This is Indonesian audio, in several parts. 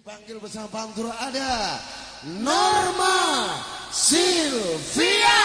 Dipanggil bersama Pantura ada Norma Silvia.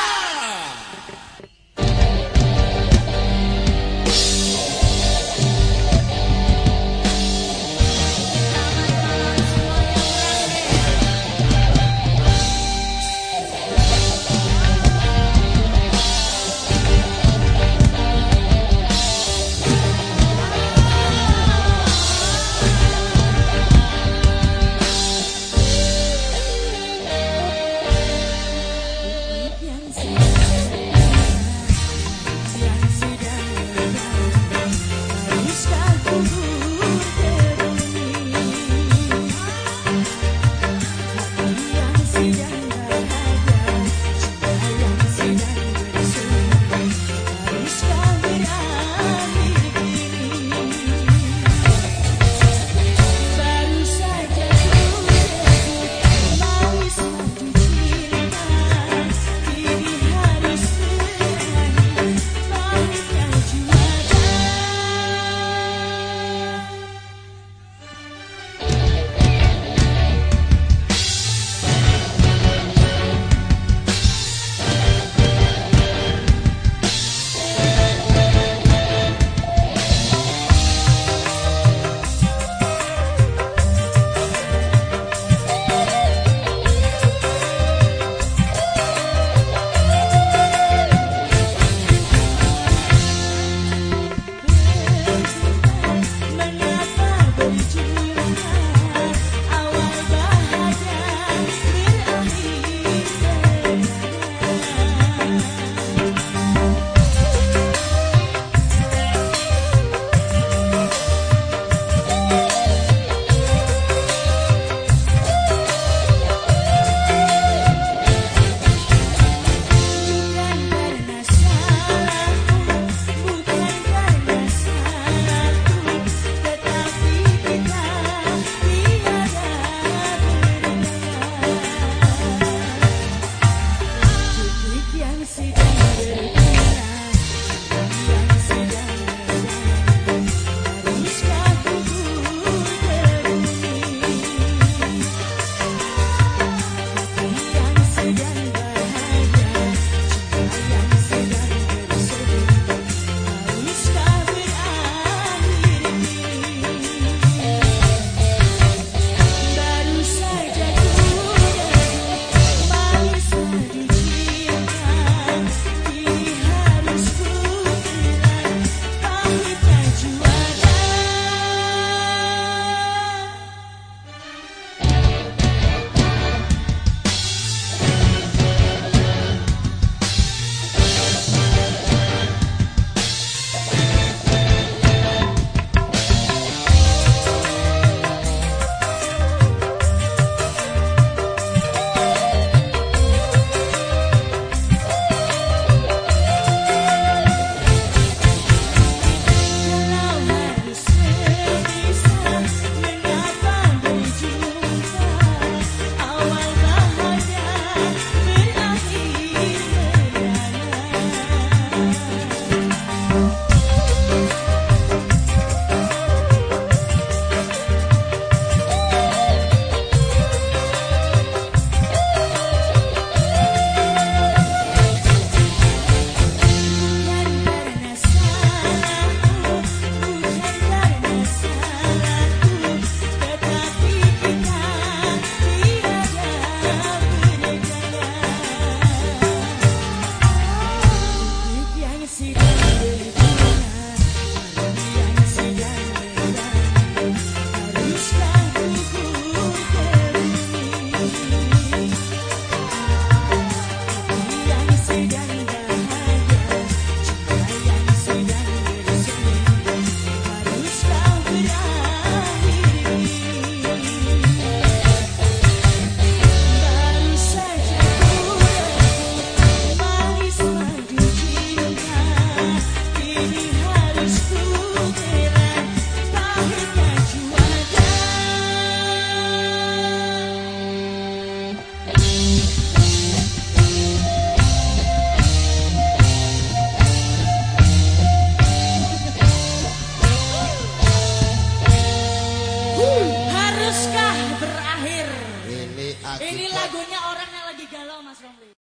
see. Agonia.